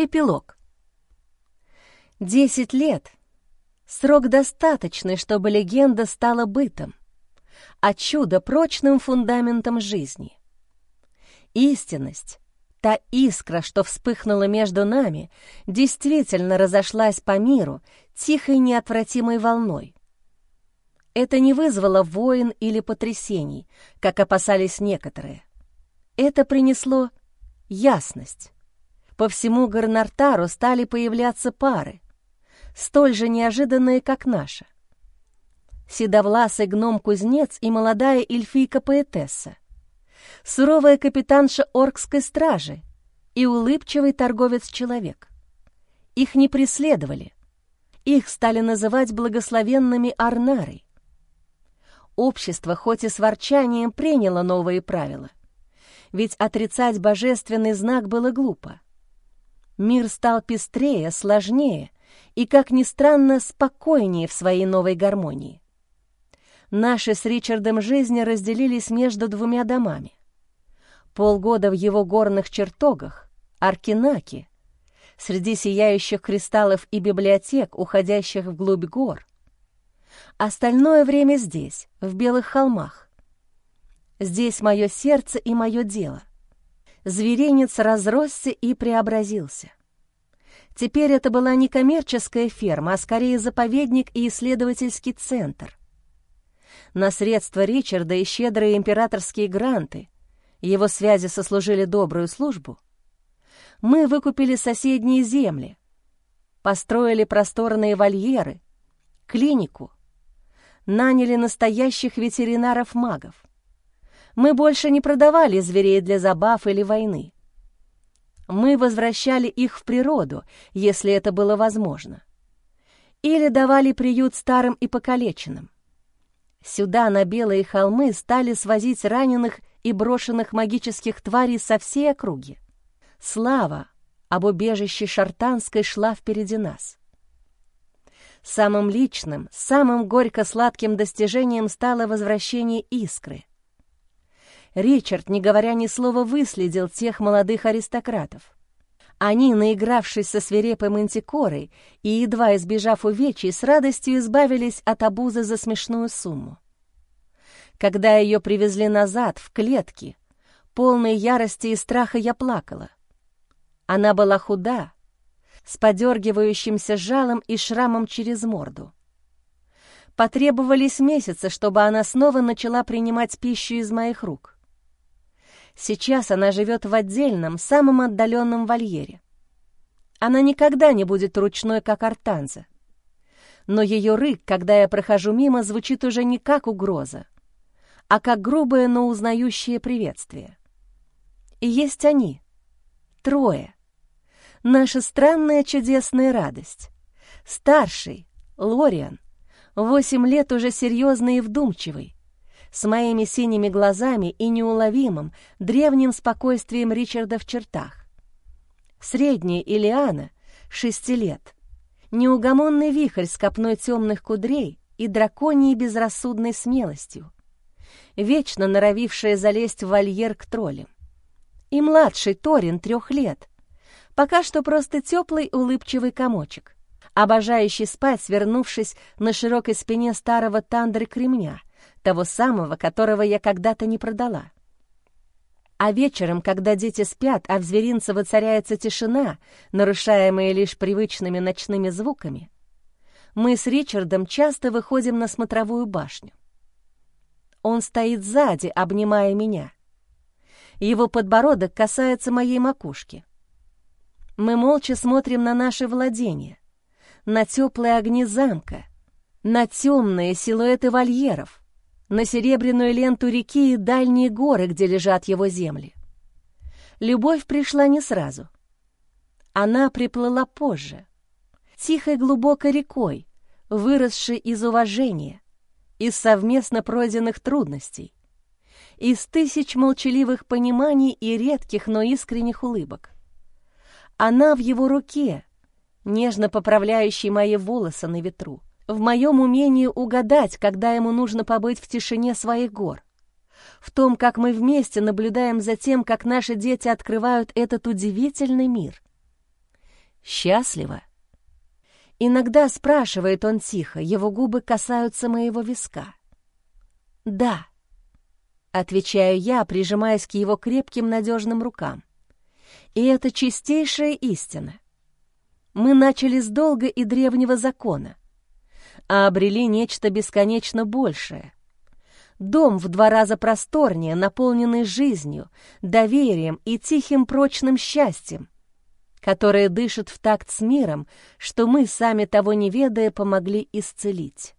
Эпилог. Десять лет — срок достаточный, чтобы легенда стала бытом, а чудо — прочным фундаментом жизни. Истинность, та искра, что вспыхнула между нами, действительно разошлась по миру тихой неотвратимой волной. Это не вызвало войн или потрясений, как опасались некоторые. Это принесло ясность. По всему Гарнартару стали появляться пары, столь же неожиданные, как наша. Седовласый гном-кузнец и молодая эльфийка-поэтесса, суровая капитанша оркской стражи и улыбчивый торговец-человек. Их не преследовали, их стали называть благословенными Арнарой. Общество хоть и с ворчанием приняло новые правила, ведь отрицать божественный знак было глупо. Мир стал пестрее, сложнее и, как ни странно, спокойнее в своей новой гармонии. Наши с Ричардом жизни разделились между двумя домами. Полгода в его горных чертогах, Аркинаки, среди сияющих кристаллов и библиотек, уходящих вглубь гор. Остальное время здесь, в Белых холмах. Здесь мое сердце и мое дело зверинец разросся и преобразился. Теперь это была не коммерческая ферма, а скорее заповедник и исследовательский центр. На средства Ричарда и щедрые императорские гранты, его связи сослужили добрую службу, мы выкупили соседние земли, построили просторные вольеры, клинику, наняли настоящих ветеринаров-магов. Мы больше не продавали зверей для забав или войны. Мы возвращали их в природу, если это было возможно. Или давали приют старым и покалеченным. Сюда, на белые холмы, стали свозить раненых и брошенных магических тварей со всей округи. Слава об убежище Шартанской шла впереди нас. Самым личным, самым горько-сладким достижением стало возвращение искры. Ричард, не говоря ни слова, выследил тех молодых аристократов. Они, наигравшись со свирепой мантикорой и едва избежав увечий, с радостью избавились от обузы за смешную сумму. Когда ее привезли назад, в клетки, полной ярости и страха я плакала. Она была худа, с подергивающимся жалом и шрамом через морду. Потребовались месяцы, чтобы она снова начала принимать пищу из моих рук. Сейчас она живет в отдельном, самом отдаленном вольере. Она никогда не будет ручной, как артанза. Но ее рык, когда я прохожу мимо, звучит уже не как угроза, а как грубое, но узнающее приветствие. И есть они, трое. Наша странная чудесная радость. Старший, Лориан, восемь лет уже серьезный и вдумчивый, с моими синими глазами и неуловимым, древним спокойствием Ричарда в чертах. Средняя Илиана, шести лет, неугомонный вихрь с копной темных кудрей и драконьей безрассудной смелостью, вечно норовившая залезть в вольер к троллям. И младший Торин трех лет, пока что просто теплый улыбчивый комочек, обожающий спать, свернувшись на широкой спине старого тандры кремня — того самого, которого я когда-то не продала. А вечером, когда дети спят, а в зверинце воцаряется тишина, нарушаемая лишь привычными ночными звуками, мы с Ричардом часто выходим на смотровую башню. Он стоит сзади, обнимая меня. Его подбородок касается моей макушки. Мы молча смотрим на наши владения, на теплые огни замка, на темные силуэты вольеров, на серебряную ленту реки и дальние горы, где лежат его земли. Любовь пришла не сразу. Она приплыла позже, тихой глубокой рекой, выросшей из уважения, из совместно пройденных трудностей, из тысяч молчаливых пониманий и редких, но искренних улыбок. Она в его руке, нежно поправляющей мои волосы на ветру в моем умении угадать, когда ему нужно побыть в тишине своих гор, в том, как мы вместе наблюдаем за тем, как наши дети открывают этот удивительный мир. счастлива?» Иногда спрашивает он тихо, его губы касаются моего виска. «Да», — отвечаю я, прижимаясь к его крепким надежным рукам. И это чистейшая истина. Мы начали с долга и древнего закона, а обрели нечто бесконечно большее. Дом в два раза просторнее, наполненный жизнью, доверием и тихим прочным счастьем, которое дышит в такт с миром, что мы, сами того не ведая, помогли исцелить.